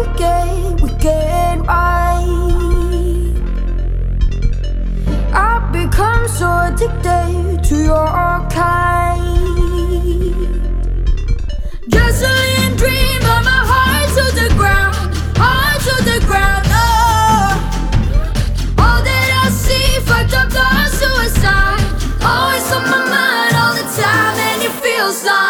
we get, we get right. I've become so addicted to your kind. Gasoline dream, but my heart to the ground, heart to the ground. Oh. All that I see, fucked up, thoughts, suicide. Always on my mind all the time, and it feels like.